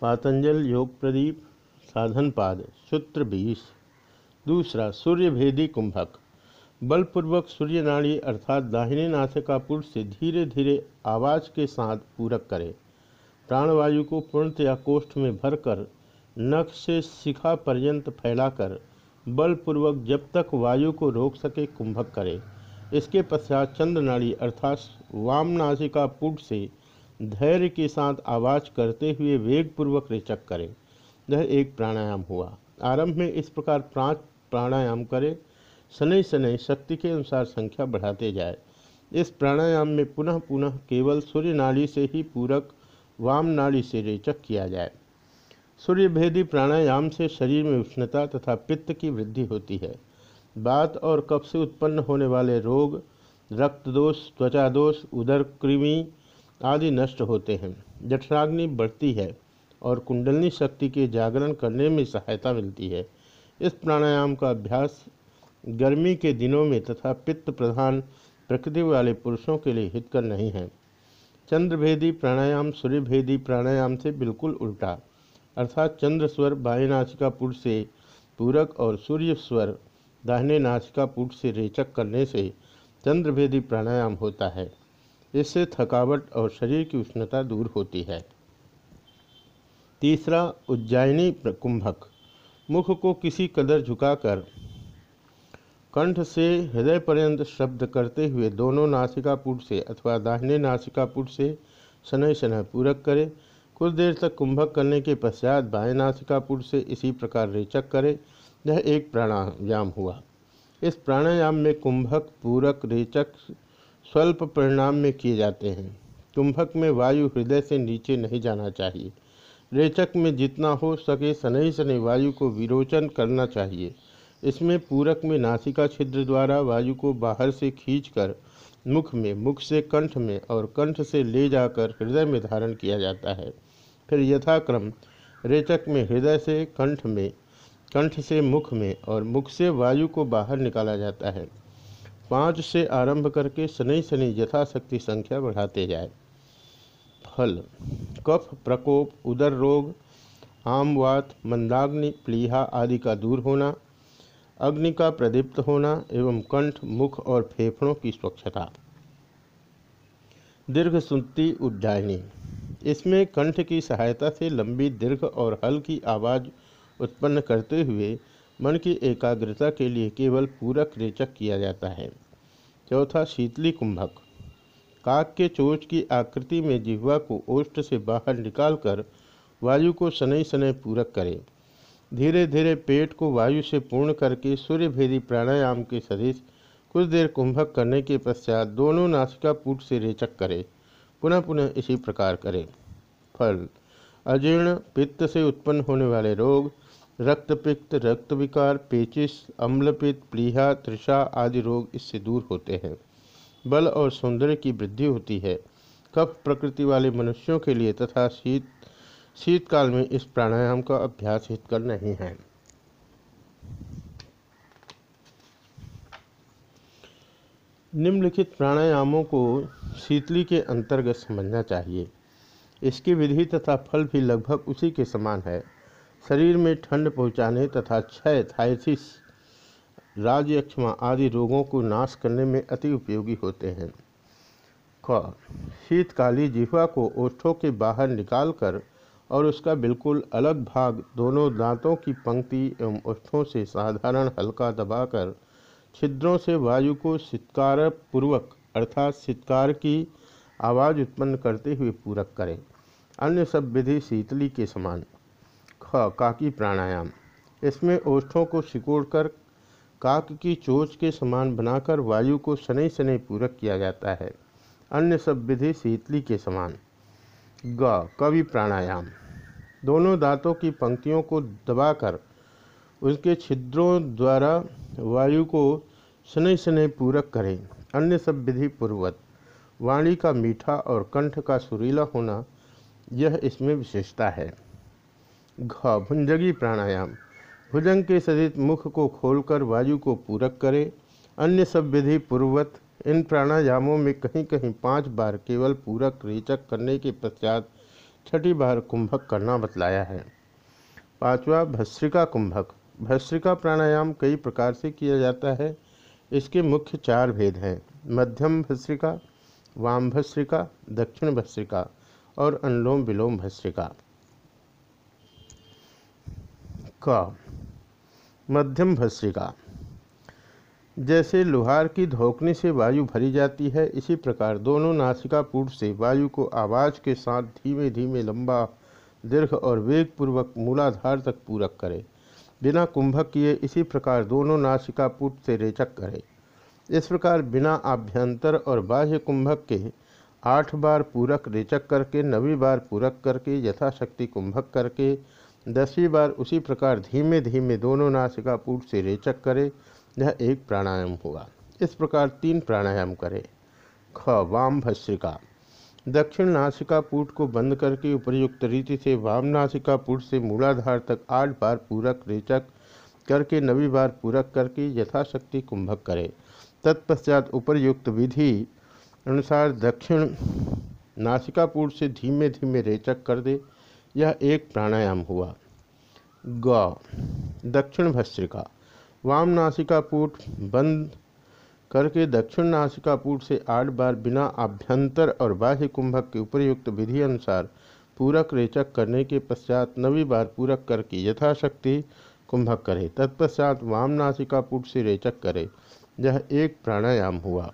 पातंजल योग प्रदीप, साधन पाद, सूत्र बीस। दूसरा सूर्य भेदी कुंभक। बलपूर्वक सूर्य नाड़ी अर्थात दाहिने नासिका पुट से धीरे धीरे आवाज़ के साथ पूरक करें। प्राणवायु को पूर्णतया कोष्ठ में भरकर, नख से शिखा पर्यंत फैलाकर, बलपूर्वक जब तक वायु को रोक सके कुंभक करें। इसके पश्चात चंद्र नाड़ी अर्थात वाम पुट से धैर्य के साथ आवाज़ करते हुए वेगपूर्वक रेचक करें। यह एक प्राणायाम हुआ। आरंभ में इस प्रकार पाँच प्राणायाम करें। शनि शनि शक्ति के अनुसार संख्या बढ़ाते जाए। इस प्राणायाम में पुनः पुनः केवल सूर्य नाड़ी से ही पूरक, वाम नाड़ी से रेचक किया जाए। सूर्य भेदी प्राणायाम से शरीर में उष्णता तथा पित्त की वृद्धि होती है। बात और कफ से उत्पन्न होने वाले रोग रक्त दोष त्वचा दोष उदर कृमि आदि नष्ट होते हैं। जठराग्नि बढ़ती है और कुंडलनी शक्ति के जागरण करने में सहायता मिलती है। इस प्राणायाम का अभ्यास गर्मी के दिनों में तथा पित्त प्रधान प्रकृति वाले पुरुषों के लिए हितकर नहीं है। चंद्रभेदी प्राणायाम सूर्यभेदी प्राणायाम से बिल्कुल उल्टा, अर्थात चंद्र स्वर बाएँ नासिका पुट से पूरक और सूर्य स्वर दाहिने नासिका पुट से रेचक करने से चंद्रभेदी प्राणायाम होता है। इससे थकावट और शरीर की उष्णता दूर होती है। तीसरा, उज्जैनी कुंभक। मुख को किसी कदर झुकाकर, कंठ से हृदय पर्यंत शब्द करते हुए दोनों नासिकापुट से अथवा दाहिने नासिकापुट से शनय शनय पूरक करें। कुछ देर तक कुंभक करने के पश्चात बाएँ नासिकापुट से इसी प्रकार रेचक करें। यह एक प्राणायाम हुआ। इस प्राणायाम में कुंभक, पूरक, रेचक स्वल्प परिणाम में किए जाते हैं। कुंभक में वायु हृदय से नीचे नहीं जाना चाहिए। रेचक में जितना हो सके शनि शनि वायु को विरोचन करना चाहिए। इसमें पूरक में नासिका छिद्र द्वारा वायु को बाहर से खींचकर मुख में, मुख से कंठ में और कंठ से ले जाकर हृदय में धारण किया जाता है। फिर यथाक्रम रेचक में हृदय से कंठ में, कंठ से मुख में और मुख से वायु को बाहर निकाला जाता है। पाँच से आरंभ करके शनि शनि यथाशक्ति संख्या बढ़ाते जाए। फल, कफ, प्रकोप, उदर रोग आमवात मंदाग्नि, प्लीहा आदि का दूर होना, अग्नि का प्रदीप्त होना एवं कंठ, मुख और फेफड़ों की स्वच्छता। दीर्घ सुनती उज्जायनी। इसमें कंठ की सहायता से लंबी दीर्घ और हल्की आवाज़ उत्पन्न करते हुए मन की एकाग्रता के लिए केवल पूरक रेचक किया जाता है। चौथा, शीतली कुंभक। काक के चोच की आकृति में जिह्वा को ओष्ठ से बाहर निकालकर वायु को शनै शनै पूरक करें। धीरे धीरे पेट को वायु से पूर्ण करके सूर्यभेदी प्राणायाम के सदृश कुछ देर कुंभक करने के पश्चात दोनों नासिका पुट से रेचक करें। पुनः पुनः इसी प्रकार करें। फल। अजीर्ण, पित्त से उत्पन्न होने वाले रोग रक्तपित्त रक्त विकार पेचिस अम्लपित्त, प्लीहा त्रिषा आदि रोग इससे दूर होते हैं। बल और सौंदर्य की वृद्धि होती है। कफ प्रकृति वाले मनुष्यों के लिए तथा शीत, शीतकाल में इस प्राणायाम का अभ्यास हितकर नहीं है। निम्नलिखित प्राणायामों को शीतली के अंतर्गत समझना चाहिए। इसकी विधि तथा फल भी लगभग उसी के समान है। शरीर में ठंड पहुँचाने तथा क्षय थायसिस राजयक्षमा आदि रोगों को नाश करने में अति उपयोगी होते हैं। क शीतकाली जिह्वा को ओष्ठों के बाहर निकालकर और उसका बिल्कुल अलग भाग दोनों दांतों की पंक्ति एवं ओष्ठों से साधारण हल्का दबाकर छिद्रों से वायु को शीतकार पूर्वक अर्थात शीतकार की आवाज़ उत्पन्न करते हुए पूरक करें। अन्य सब विधि शीतली के समान। ख काकी प्राणायाम। इसमें ओष्ठों को सिकोड़कर, काक की चोच के समान बनाकर वायु को शनि शनि पूरक किया जाता है। अन्य सब विधि शीतली के समान। ग, कवि प्राणायाम। दोनों दांतों की पंक्तियों को दबाकर उसके छिद्रों द्वारा वायु को शनि शनि पूरक करें। अन्य सब विधि पूर्वत वाणी का मीठा और कंठ का सुरीला होना, यह इसमें विशेषता है। घ भुंजगी प्राणायाम। भुजंग के सहित मुख को खोलकर वायु को पूरक करें। अन्य सब विधि पूर्वत इन प्राणायामों में कहीं कहीं पाँच बार केवल पूरक, रेचक करने के पश्चात छठी बार कुंभक करना बतलाया है। पांचवा, भस्त्रिका कुंभक। भस्त्रिका प्राणायाम कई प्रकार से किया जाता है। इसके मुख्य चार भेद हैं। मध्यम भस्त्रिका, वाम भस्त्रिका, दक्षिण भस्त्रिका और अनुलोम विलोम भस्त्रिका। का मध्यम भस्त्रिका जैसे लोहार की धोकने से वायु भरी जाती है, इसी प्रकार दोनों नासिका पूर्व से वायु को आवाज़ के साथ धीमे धीमे लंबा, दीर्घ और वेगपूर्वक मूलाधार तक पूरक करें। बिना कुंभक किए इसी प्रकार दोनों नासिका पुट से रेचक करें। इस प्रकार बिना आभ्यंतर और बाह्य कुंभक के आठ बार पूरक रेचक करके, नवी बार पूरक करके, यथाशक्ति कुंभक करके दसवीं बार उसी प्रकार धीमे धीमे दोनों नासिका पुट से रेचक करे, यह एक प्राणायाम हुआ इस प्रकार तीन प्राणायाम करें। ख, वाम, भस्त्रिका। दक्षिण नासिका पुट को बंद करके उपयुक्त रीति से वाम नासिका पुट से मूलाधार तक आठ बार पूरक रेचक करके नवी बार पूरक करके यथाशक्ति कुंभक करे। तत्पश्चात उपरयुक्त विधि अनुसार दक्षिण नासिका पुट से धीमे धीमे रेचक कर दे। यह एक प्राणायाम हुआ। ग, दक्षिण भस्त्रिका। वाम नासिकापूट बंद करके दक्षिण नासिका नासिकापूट से आठ बार बिना आभ्यंतर और बाह्य कुंभक के उपयुक्त विधि अनुसार पूरक रेचक करने के पश्चात नवी बार पूरक करके यथाशक्ति कुंभक करे। तत्पश्चात वाम नासिकापूट से रेचक करे। यह एक प्राणायाम हुआ।